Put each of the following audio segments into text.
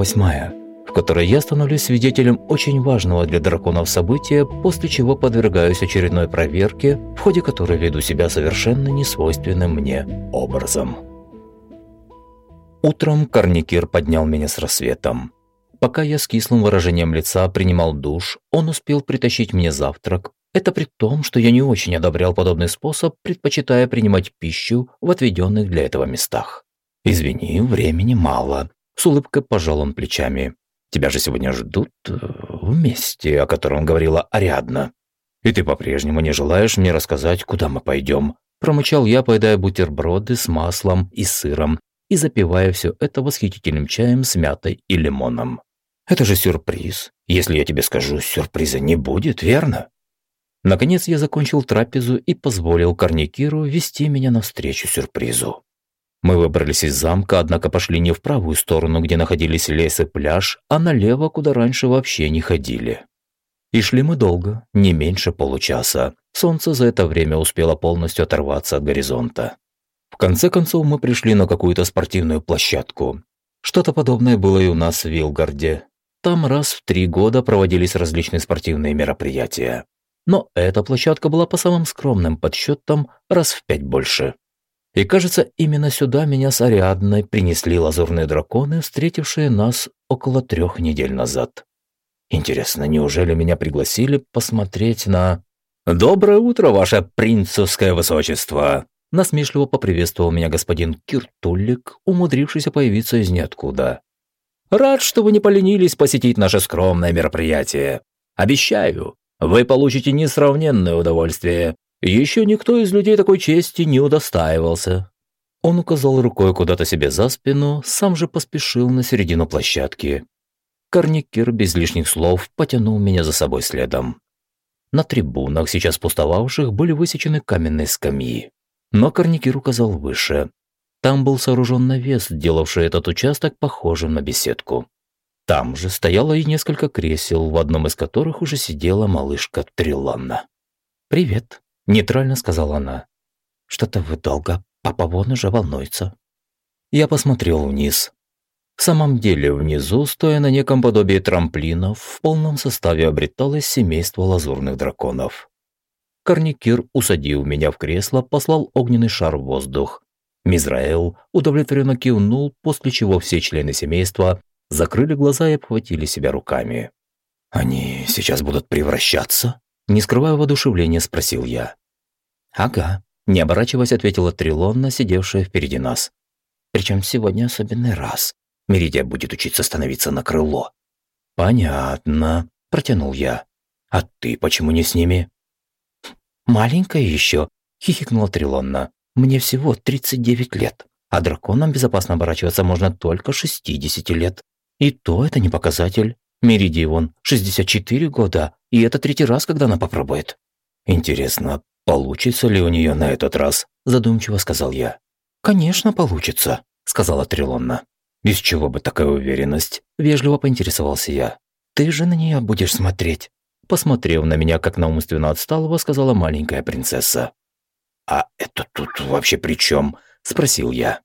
восьмая, в которой я становлюсь свидетелем очень важного для драконов события, после чего подвергаюсь очередной проверке, в ходе которой веду себя совершенно несвойственным мне образом. Утром Корникир поднял меня с рассветом. Пока я с кислым выражением лица принимал душ, он успел притащить мне завтрак. Это при том, что я не очень одобрял подобный способ, предпочитая принимать пищу в отведенных для этого местах. «Извини, времени мало», – с улыбкой пожал он плечами. «Тебя же сегодня ждут э, в месте, о котором говорила Ариадна. И ты по-прежнему не желаешь мне рассказать, куда мы пойдем?» Промычал я, поедая бутерброды с маслом и сыром и запивая все это восхитительным чаем с мятой и лимоном. «Это же сюрприз. Если я тебе скажу, сюрприза не будет, верно?» Наконец я закончил трапезу и позволил Корникиру вести меня навстречу сюрпризу. Мы выбрались из замка, однако пошли не в правую сторону, где находились лес и пляж, а налево, куда раньше вообще не ходили. И шли мы долго, не меньше получаса. Солнце за это время успело полностью оторваться от горизонта. В конце концов мы пришли на какую-то спортивную площадку. Что-то подобное было и у нас в Вилгарде. Там раз в три года проводились различные спортивные мероприятия. Но эта площадка была по самым скромным подсчетам раз в пять больше. И кажется, именно сюда меня с Ариадной принесли лазурные драконы, встретившие нас около трех недель назад. Интересно, неужели меня пригласили посмотреть на... «Доброе утро, ваше принцевское высочество!» Насмешливо поприветствовал меня господин Киртуллик, умудрившийся появиться из ниоткуда. «Рад, что вы не поленились посетить наше скромное мероприятие. Обещаю, вы получите несравненное удовольствие. Еще никто из людей такой чести не удостаивался. Он указал рукой куда-то себе за спину, сам же поспешил на середину площадки. Корникер без лишних слов потянул меня за собой следом. На трибунах, сейчас пустовавших, были высечены каменные скамьи. Но Корникер указал выше. Там был сооружен навес, делавший этот участок похожим на беседку. Там же стояло и несколько кресел, в одном из которых уже сидела малышка Триланна. «Привет», Нейтрально сказала она. «Что-то вы долго. Папа вон уже волнуется». Я посмотрел вниз. В самом деле, внизу, стоя на неком подобии трамплинов, в полном составе обреталось семейство лазурных драконов. Корникир, усадил меня в кресло, послал огненный шар в воздух. Мизраэл удовлетворенно кивнул, после чего все члены семейства закрыли глаза и обхватили себя руками. «Они сейчас будут превращаться?» Не скрывая воодушевления, спросил я. «Ага», – не оборачиваясь, ответила Трилонна, сидевшая впереди нас. «Причем сегодня особенный раз. Меридия будет учиться становиться на крыло». «Понятно», – протянул я. «А ты почему не с ними?» «Маленькая еще», – хихикнула Трилонна. «Мне всего 39 лет, а драконам безопасно оборачиваться можно только 60 лет. И то это не показатель. Меридии вон 64 года, и это третий раз, когда она попробует». «Интересно, «Получится ли у нее на этот раз?» – задумчиво сказал я. «Конечно, получится», – сказала Трилонна. «Из чего бы такая уверенность?» – вежливо поинтересовался я. «Ты же на нее будешь смотреть». Посмотрев на меня, как на умственно отсталого, сказала маленькая принцесса. «А это тут вообще при чем?» – спросил я.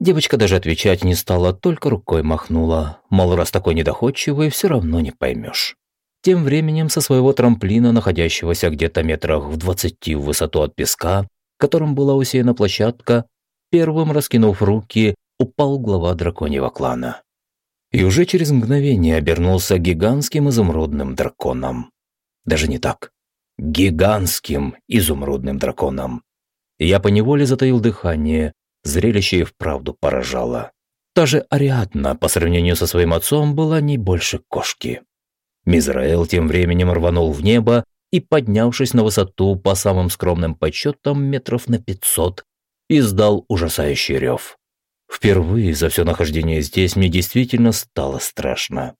Девочка даже отвечать не стала, только рукой махнула. Мол, раз такой недоходчивый, все равно не поймешь. Тем временем со своего трамплина, находящегося где-то метрах в двадцати в высоту от песка, которым была усеяна площадка, первым раскинув руки, упал глава драконьего клана. И уже через мгновение обернулся гигантским изумрудным драконом. Даже не так. Гигантским изумрудным драконом. Я поневоле затаил дыхание, зрелище и вправду поражало. Та же Ариадна по сравнению со своим отцом была не больше кошки. Мизраэл тем временем рванул в небо и, поднявшись на высоту по самым скромным подсчетам метров на пятьсот, издал ужасающий рев. Впервые за все нахождение здесь мне действительно стало страшно.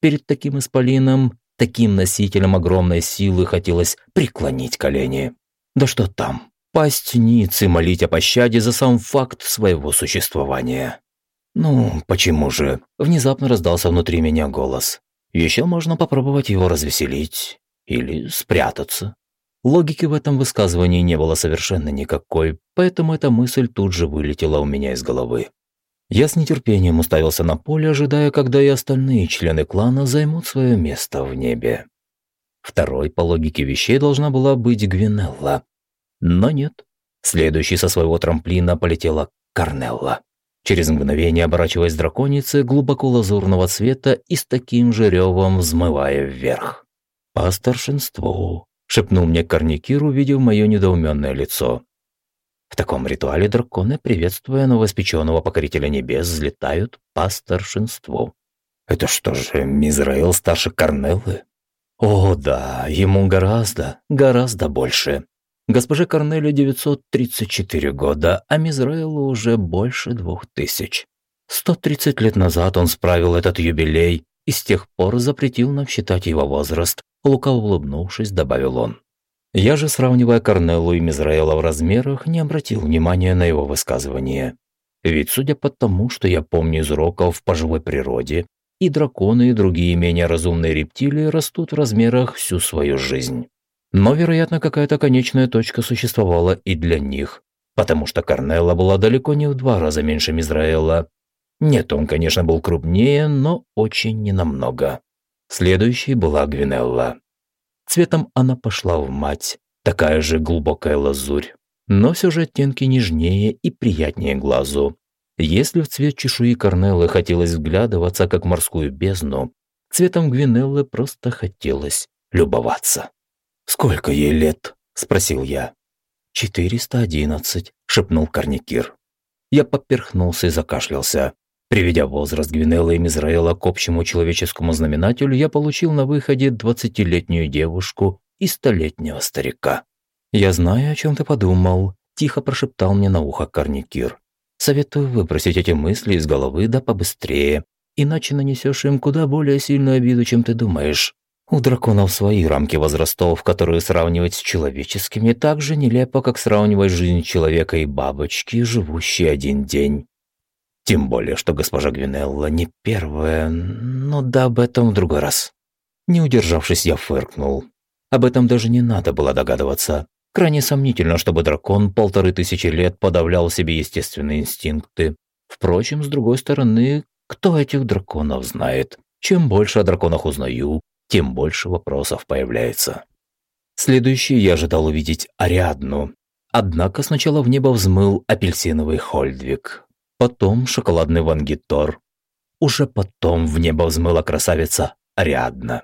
Перед таким исполином, таким носителем огромной силы хотелось преклонить колени. Да что там, пасть ниц и молить о пощаде за сам факт своего существования. «Ну, почему же?» – внезапно раздался внутри меня голос. Еще можно попробовать его развеселить или спрятаться. Логики в этом высказывании не было совершенно никакой, поэтому эта мысль тут же вылетела у меня из головы. Я с нетерпением уставился на поле, ожидая, когда и остальные члены клана займут свое место в небе. Второй, по логике вещей, должна была быть Гвинелла. Но нет. Следующий со своего трамплина полетела Корнелла. Через мгновение оборачиваясь драконицей глубоко лазурного цвета и с таким же ревом взмывая вверх. «По старшинству», — шепнул мне Корникир, увидев мое недоуменное лицо. В таком ритуале драконы, приветствуя новоспеченного покорителя небес, взлетают по старшинству. Это что же, Мизраил старше Корнеллы? О, да, ему гораздо, гораздо больше. Госпоже Корнелю 934 года, а Мизраилу уже больше двух тысяч. 130 лет назад он справил этот юбилей и с тех пор запретил нам считать его возраст, лукаво улыбнувшись, добавил он. Я же, сравнивая Корнеллу и Мизраэла в размерах, не обратил внимания на его высказывание. Ведь, судя по тому, что я помню из уроков по живой природе, и драконы, и другие менее разумные рептилии растут в размерах всю свою жизнь. Но, вероятно, какая-то конечная точка существовала и для них, потому что Корнелла была далеко не в два раза меньше Мизраэла. Нет, он, конечно, был крупнее, но очень ненамного. Следующей была Гвинелла. Цветом она пошла в мать, такая же глубокая лазурь, но все же оттенки нежнее и приятнее глазу. Если в цвет чешуи Корнеллы хотелось вглядываться, как морскую бездну, цветом Гвинеллы просто хотелось любоваться. «Сколько ей лет?» – спросил я. «Четыреста одиннадцать», – шепнул Корникир. Я поперхнулся и закашлялся. Приведя возраст Гвинеллы и Мизраэла к общему человеческому знаменателю, я получил на выходе двадцатилетнюю девушку и столетнего старика. «Я знаю, о чем ты подумал», – тихо прошептал мне на ухо Корникир. «Советую выбросить эти мысли из головы да побыстрее, иначе нанесешь им куда более сильную обиду, чем ты думаешь. У драконов свои рамки возрастов, которые сравнивать с человеческими так же нелепо, как сравнивать жизнь человека и бабочки, живущей один день. Тем более, что госпожа Гвинелла не первая, но да об этом в другой раз. Не удержавшись, я фыркнул. Об этом даже не надо было догадываться. Крайне сомнительно, чтобы дракон полторы тысячи лет подавлял себе естественные инстинкты. Впрочем, с другой стороны, кто этих драконов знает? Чем больше о драконах узнаю, тем больше вопросов появляется. Следующий я ожидал увидеть Ариадну. Однако сначала в небо взмыл апельсиновый Хольдвиг, потом шоколадный Вангитор. Уже потом в небо взмыла красавица Ариадна.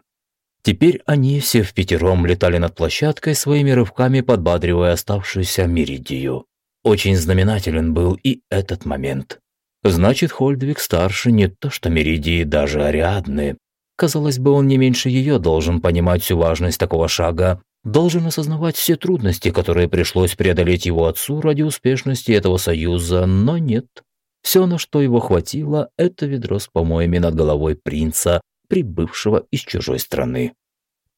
Теперь они все в пятером летали над площадкой, своими рывками подбадривая оставшуюся Меридию. Очень знаменателен был и этот момент. Значит, Хольдвиг старше не то что Меридии, даже Ариадны. Казалось бы, он не меньше ее должен понимать всю важность такого шага, должен осознавать все трудности, которые пришлось преодолеть его отцу ради успешности этого союза, но нет. Все, на что его хватило, это ведро с помоями над головой принца, прибывшего из чужой страны.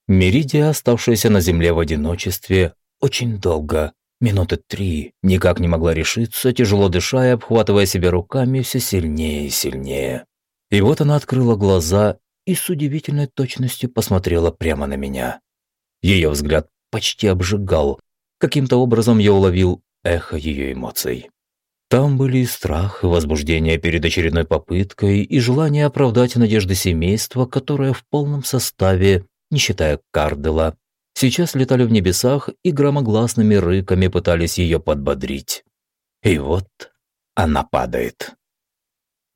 Меридия, оставшаяся на земле в одиночестве, очень долго, минуты три, никак не могла решиться, тяжело дыша и обхватывая себя руками все сильнее и сильнее. И вот она открыла глаза и с удивительной точностью посмотрела прямо на меня. Ее взгляд почти обжигал. Каким-то образом я уловил эхо ее эмоций. Там были и страх, и возбуждение перед очередной попыткой, и желание оправдать надежды семейства, которое в полном составе, не считая Кардела, сейчас летали в небесах и громогласными рыками пытались ее подбодрить. И вот она падает.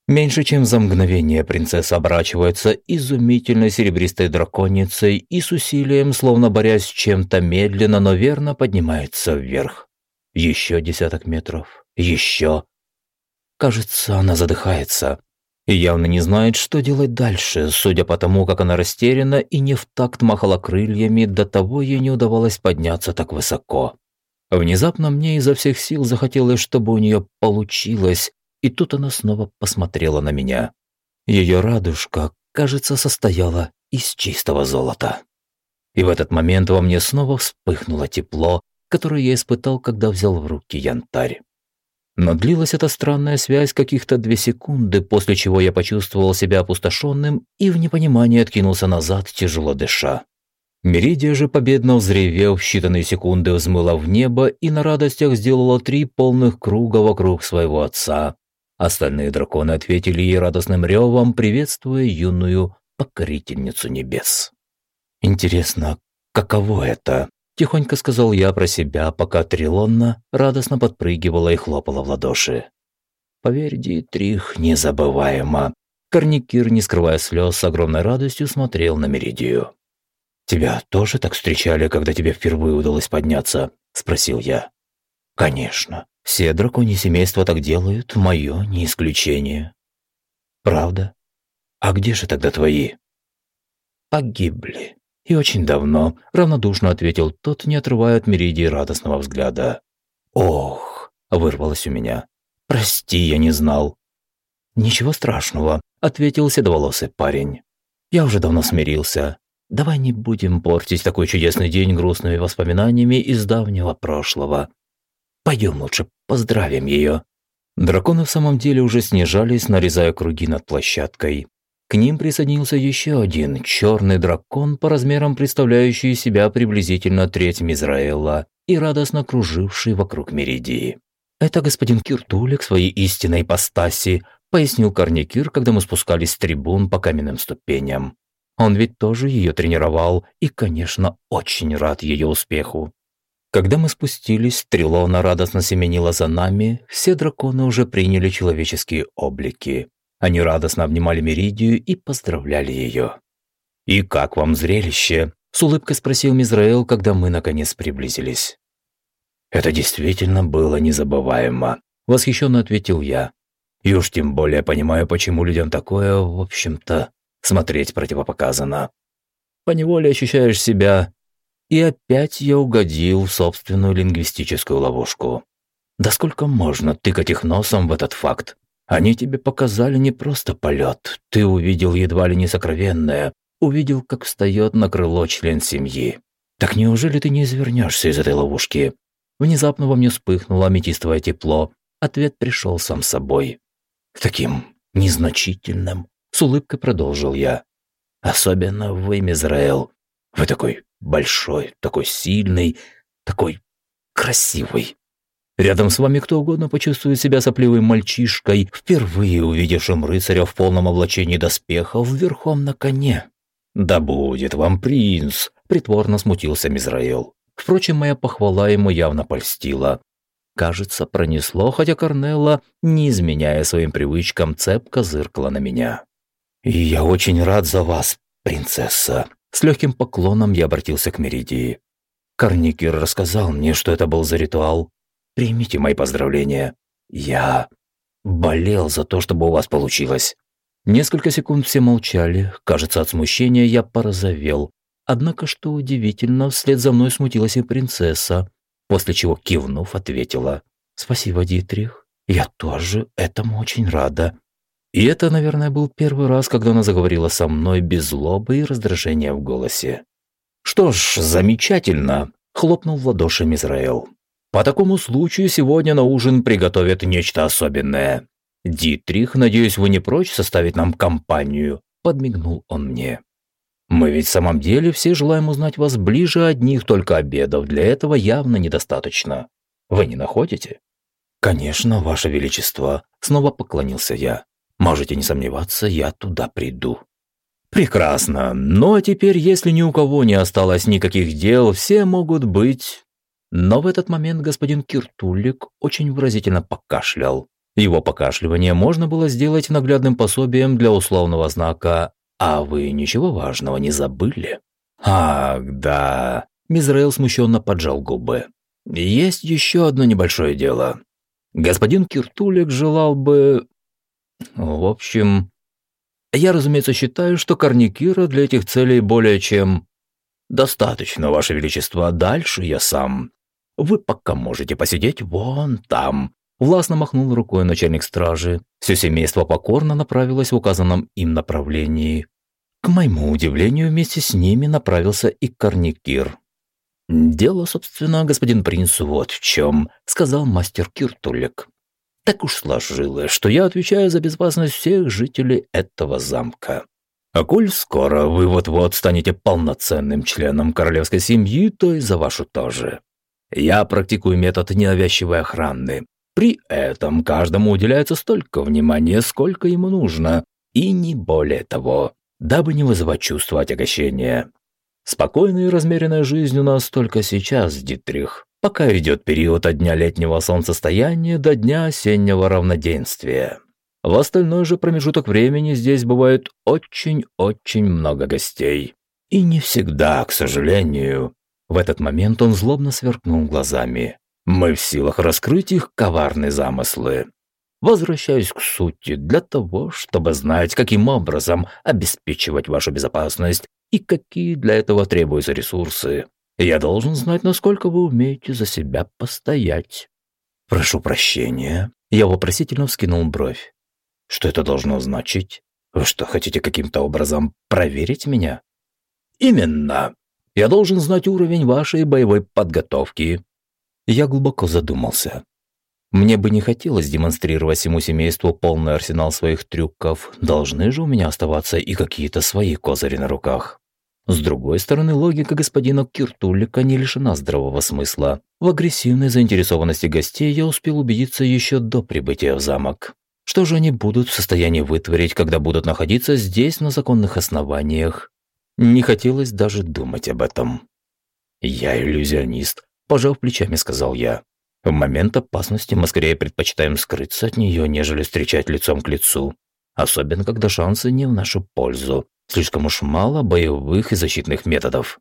Меньше чем за мгновение принцесса оборачивается изумительной серебристой драконицей и с усилием, словно борясь с чем-то медленно, но верно поднимается вверх. Еще десяток метров, еще. Кажется, она задыхается и явно не знает, что делать дальше, судя по тому, как она растеряна и не в такт махала крыльями, до того ей не удавалось подняться так высоко. Внезапно мне изо всех сил захотелось, чтобы у нее получилось, и тут она снова посмотрела на меня. Ее радужка, кажется, состояла из чистого золота. И в этот момент во мне снова вспыхнуло тепло, которое я испытал, когда взял в руки янтарь. Но длилась эта странная связь каких-то две секунды, после чего я почувствовал себя опустошенным и в непонимании откинулся назад, тяжело дыша. Меридия же, победно взревев, в считанные секунды взмыла в небо и на радостях сделала три полных круга вокруг своего отца. Остальные драконы ответили ей радостным ревом, приветствуя юную покорительницу небес. «Интересно, каково это?» – тихонько сказал я про себя, пока Трилонна радостно подпрыгивала и хлопала в ладоши. «Поверь, Дитрих, незабываемо!» Корникир, не скрывая слез, с огромной радостью смотрел на Меридию. «Тебя тоже так встречали, когда тебе впервые удалось подняться?» – спросил я. «Конечно. Все драконьи семейства так делают, мое не исключение». «Правда? А где же тогда твои?» «Погибли. И очень давно», – равнодушно ответил тот, не отрывая от Меридии радостного взгляда. «Ох!» – вырвалось у меня. «Прости, я не знал». «Ничего страшного», – ответил седоволосый парень. «Я уже давно смирился. Давай не будем портить такой чудесный день грустными воспоминаниями из давнего прошлого. Пойдем лучше поздравим ее». Драконы в самом деле уже снижались, нарезая круги над площадкой. К ним присоединился еще один черный дракон, по размерам представляющий себя приблизительно треть Мизраэла и радостно круживший вокруг Меридии. «Это господин Киртулик своей истинной ипостаси», пояснил Корникир, когда мы спускались с трибун по каменным ступеням. Он ведь тоже ее тренировал и, конечно, очень рад ее успеху. Когда мы спустились, Трилона радостно семенила за нами, все драконы уже приняли человеческие облики. Они радостно обнимали Меридию и поздравляли ее. «И как вам зрелище?» – с улыбкой спросил Мизраэл, когда мы наконец приблизились. «Это действительно было незабываемо», – восхищенно ответил я. «И уж тем более понимаю, почему людям такое, в общем-то, смотреть противопоказано. Поневоле ощущаешь себя и опять я угодил в собственную лингвистическую ловушку. Да сколько можно тыкать их носом в этот факт? Они тебе показали не просто полет, ты увидел едва ли не сокровенное, увидел, как встает на крыло член семьи. Так неужели ты не извернешься из этой ловушки? Внезапно во мне вспыхнуло аметистовое тепло. Ответ пришел сам собой. Таким незначительным, с улыбкой продолжил я. Особенно вы, Мизраэл. Вы такой большой, такой сильный, такой красивый. Рядом с вами кто угодно почувствует себя сопливым мальчишкой, впервые увидевшим рыцаря в полном облачении доспехов верхом на коне. «Да будет вам принц!» – притворно смутился Мизраэл. Впрочем, моя похвала ему явно польстила. Кажется, пронесло, хотя Корнелла, не изменяя своим привычкам, цепко зыркала на меня. «И я очень рад за вас, принцесса», с легким поклоном я обратился к Меридии. Корникер рассказал мне, что это был за ритуал. Примите мои поздравления. Я болел за то, чтобы у вас получилось. Несколько секунд все молчали. Кажется, от смущения я порозовел. Однако, что удивительно, вслед за мной смутилась и принцесса, после чего, кивнув, ответила. «Спасибо, Дитрих. Я тоже этому очень рада. И это, наверное, был первый раз, когда она заговорила со мной без злобы и раздражения в голосе. «Что ж, замечательно!» – хлопнул в ладоши Мизраэл. «По такому случаю сегодня на ужин приготовят нечто особенное. Дитрих, надеюсь, вы не прочь составить нам компанию?» – подмигнул он мне. «Мы ведь в самом деле все желаем узнать вас ближе одних только обедов, для этого явно недостаточно. Вы не находите?» «Конечно, Ваше Величество», – снова поклонился я. Можете не сомневаться, я туда приду. Прекрасно. Ну а теперь, если ни у кого не осталось никаких дел, все могут быть... Но в этот момент господин Киртулик очень выразительно покашлял. Его покашливание можно было сделать наглядным пособием для условного знака «А вы ничего важного не забыли?» «Ах, да...» Мизраэл смущенно поджал губы. «Есть еще одно небольшое дело. Господин Киртулик желал бы в общем, я, разумеется, считаю, что Корникира для этих целей более чем достаточно, Ваше Величество. Дальше я сам. Вы пока можете посидеть вон там. Властно махнул рукой начальник стражи. Все семейство покорно направилось в указанном им направлении. К моему удивлению, вместе с ними направился и Корникир. «Дело, собственно, господин принц, вот в чем», — сказал мастер Киртулик. Так уж сложилось, что я отвечаю за безопасность всех жителей этого замка. А коль скоро вы вот-вот станете полноценным членом королевской семьи, то и за вашу тоже. Я практикую метод ненавязчивой охраны. При этом каждому уделяется столько внимания, сколько ему нужно, и не более того, дабы не вызывать чувство отягощения. Спокойная и размеренная жизнь у нас только сейчас, Дитрих, пока идет период от дня летнего солнцестояния до дня осеннего равноденствия. В остальной же промежуток времени здесь бывает очень-очень много гостей. И не всегда, к сожалению. В этот момент он злобно сверкнул глазами. Мы в силах раскрыть их коварные замыслы. Возвращаюсь к сути для того, чтобы знать, каким образом обеспечивать вашу безопасность и какие для этого требуются ресурсы. Я должен знать, насколько вы умеете за себя постоять. Прошу прощения. Я вопросительно вскинул бровь. Что это должно значить? Вы что, хотите каким-то образом проверить меня? Именно. Я должен знать уровень вашей боевой подготовки. Я глубоко задумался. Мне бы не хотелось демонстрировать всему семейству полный арсенал своих трюков. Должны же у меня оставаться и какие-то свои козыри на руках. С другой стороны, логика господина Киртулика не лишена здравого смысла. В агрессивной заинтересованности гостей я успел убедиться еще до прибытия в замок. Что же они будут в состоянии вытворить, когда будут находиться здесь на законных основаниях? Не хотелось даже думать об этом. «Я иллюзионист», – пожав плечами, сказал я. «В момент опасности мы скорее предпочитаем скрыться от нее, нежели встречать лицом к лицу. Особенно, когда шансы не в нашу пользу. Слишком уж мало боевых и защитных методов».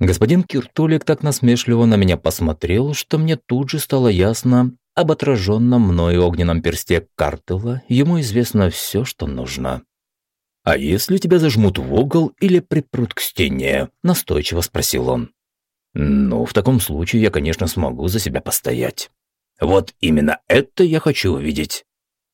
Господин Киртулик так насмешливо на меня посмотрел, что мне тут же стало ясно, об отраженном мною огненном персте Картела ему известно все, что нужно. «А если тебя зажмут в угол или припрут к стене?» – настойчиво спросил он. «Ну, в таком случае я, конечно, смогу за себя постоять. Вот именно это я хочу увидеть.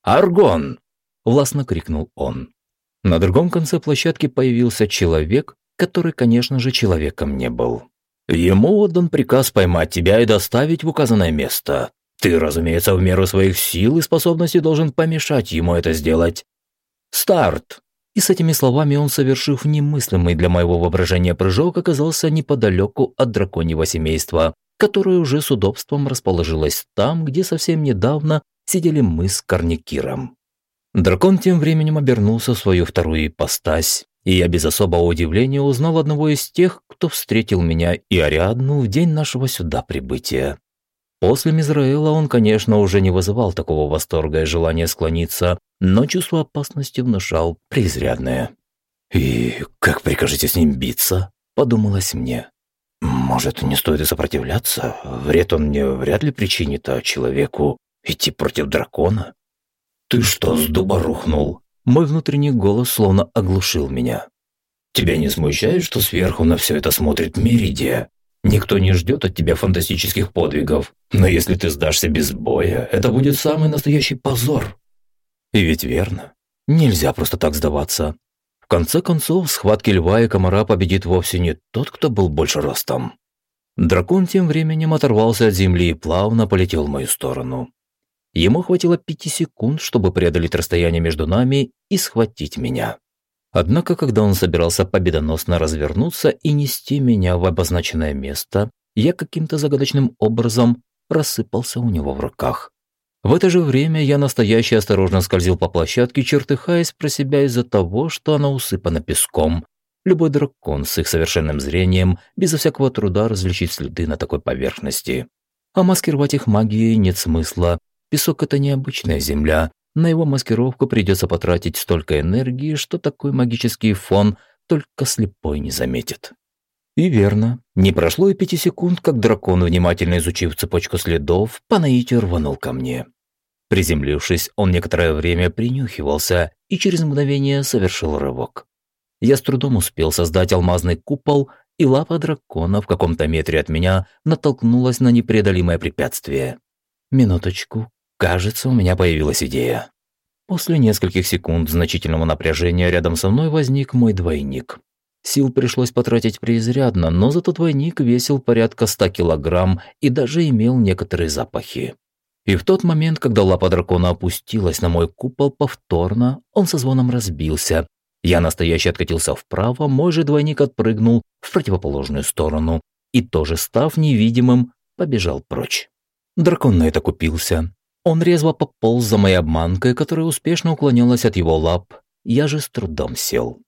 Аргон!» – властно крикнул он. На другом конце площадки появился человек, который, конечно же, человеком не был. Ему отдан приказ поймать тебя и доставить в указанное место. Ты, разумеется, в меру своих сил и способностей должен помешать ему это сделать. Старт!» И с этими словами он, совершив немыслимый для моего воображения прыжок, оказался неподалеку от драконьего семейства, которое уже с удобством расположилось там, где совсем недавно сидели мы с Корникиром. Дракон тем временем обернулся в свою вторую ипостась, и я без особого удивления узнал одного из тех, кто встретил меня и Ариадну в день нашего сюда прибытия. После Мизраэла он, конечно, уже не вызывал такого восторга и желания склониться, но чувство опасности внушал преизрядное. «И как прикажете с ним биться?» – подумалось мне. «Может, не стоит и сопротивляться? Вред он мне вряд ли причинит, а человеку идти против дракона?» «Ты что, с дуба рухнул?» Мой внутренний голос словно оглушил меня. «Тебя не смущает, что сверху на все это смотрит Меридия? Никто не ждет от тебя фантастических подвигов. Но если ты сдашься без боя, это будет самый настоящий позор. И ведь верно. Нельзя просто так сдаваться. В конце концов, в схватке льва и комара победит вовсе не тот, кто был больше ростом. Дракон тем временем оторвался от земли и плавно полетел в мою сторону. Ему хватило пяти секунд, чтобы преодолеть расстояние между нами и схватить меня. Однако, когда он собирался победоносно развернуться и нести меня в обозначенное место, я каким-то загадочным образом рассыпался у него в руках. В это же время я настоящий осторожно скользил по площадке, чертыхаясь про себя из-за того, что она усыпана песком. Любой дракон с их совершенным зрением безо всякого труда различить следы на такой поверхности. А маскировать их магией нет смысла. Песок – это необычная земля, на его маскировку придется потратить столько энергии, что такой магический фон только слепой не заметит. И верно, не прошло и пяти секунд, как дракон, внимательно изучив цепочку следов, по наитию рванул ко мне. Приземлившись, он некоторое время принюхивался и через мгновение совершил рывок. Я с трудом успел создать алмазный купол, и лапа дракона в каком-то метре от меня натолкнулась на непреодолимое препятствие. Минуточку, Кажется, у меня появилась идея. После нескольких секунд значительного напряжения рядом со мной возник мой двойник. Сил пришлось потратить преизрядно, но зато двойник весил порядка 100 килограмм и даже имел некоторые запахи. И в тот момент, когда лапа дракона опустилась на мой купол повторно, он со звоном разбился. Я настоящий откатился вправо, мой же двойник отпрыгнул в противоположную сторону и тоже став невидимым, побежал прочь. Дракон на это купился. Он резво пополз за моей обманкой, которая успешно уклонялась от его лап. Я же с трудом сел.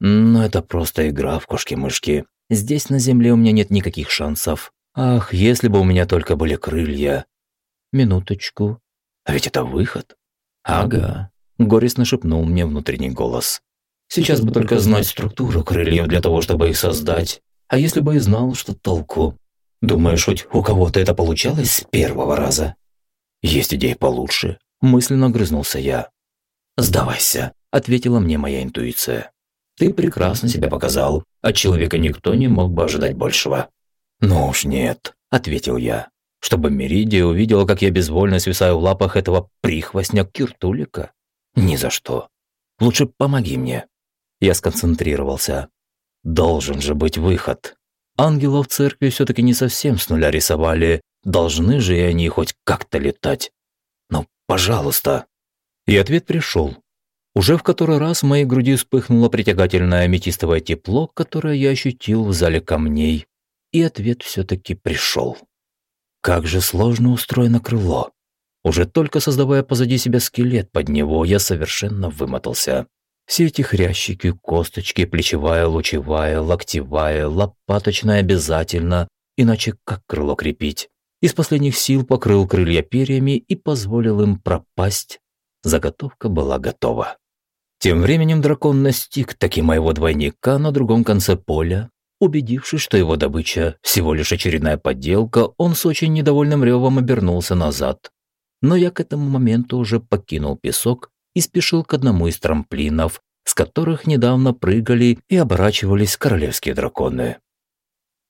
Но это просто игра в кошки-мышки. Здесь на земле у меня нет никаких шансов. Ах, если бы у меня только были крылья. Минуточку. А ведь это выход. Ага. Горестно шепнул мне внутренний голос. Сейчас бы только знать структуру крыльев для того, чтобы их создать. А если бы и знал, что толку? Думаешь, хоть у кого-то это получалось с первого раза? Есть идеи получше. Мысленно грызнулся я. «Сдавайся», — ответила мне моя интуиция. «Ты прекрасно себя показал. От человека никто не мог бы ожидать большего». «Ну уж нет», — ответил я. «Чтобы Меридия увидела, как я безвольно свисаю в лапах этого прихвостня Киртулика? Ни за что. Лучше помоги мне». Я сконцентрировался. Должен же быть выход. Ангелов в церкви все-таки не совсем с нуля рисовали. Должны же и они хоть как-то летать. Ну, пожалуйста. И ответ пришел. Уже в который раз в моей груди вспыхнуло притягательное аметистовое тепло, которое я ощутил в зале камней. И ответ все-таки пришел. Как же сложно устроено крыло. Уже только создавая позади себя скелет под него, я совершенно вымотался. Все эти хрящики, косточки, плечевая, лучевая, локтевая, лопаточная обязательно, иначе как крыло крепить? Из последних сил покрыл крылья перьями и позволил им пропасть. Заготовка была готова. Тем временем дракон настиг таки моего двойника на другом конце поля. Убедившись, что его добыча всего лишь очередная подделка, он с очень недовольным ревом обернулся назад. Но я к этому моменту уже покинул песок и спешил к одному из трамплинов, с которых недавно прыгали и оборачивались королевские драконы.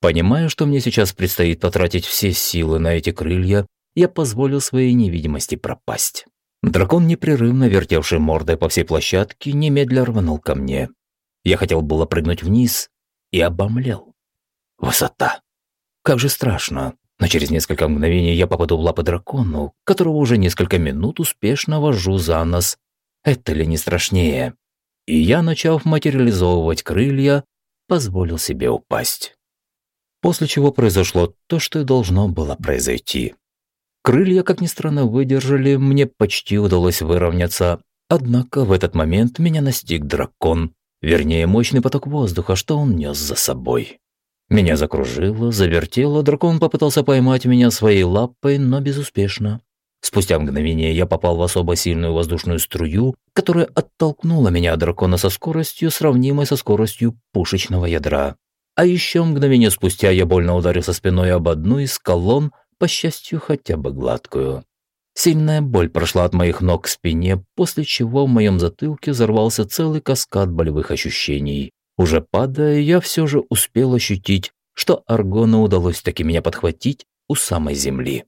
Понимая, что мне сейчас предстоит потратить все силы на эти крылья, я позволил своей невидимости пропасть. Дракон, непрерывно вертевший мордой по всей площадке, немедля рванул ко мне. Я хотел было прыгнуть вниз и обомлел. Высота. Как же страшно. Но через несколько мгновений я попаду в лапы дракону, которого уже несколько минут успешно вожу за нос это ли не страшнее? И я, начав материализовывать крылья, позволил себе упасть. После чего произошло то, что и должно было произойти. Крылья, как ни странно, выдержали, мне почти удалось выровняться, однако в этот момент меня настиг дракон, вернее, мощный поток воздуха, что он нес за собой. Меня закружило, завертело, дракон попытался поймать меня своей лапой, но безуспешно. Спустя мгновение я попал в особо сильную воздушную струю, которая оттолкнула меня от дракона со скоростью, сравнимой со скоростью пушечного ядра. А еще мгновение спустя я больно ударился спиной об одну из колонн, по счастью, хотя бы гладкую. Сильная боль прошла от моих ног к спине, после чего в моем затылке взорвался целый каскад болевых ощущений. Уже падая, я все же успел ощутить, что Аргону удалось таки меня подхватить у самой земли.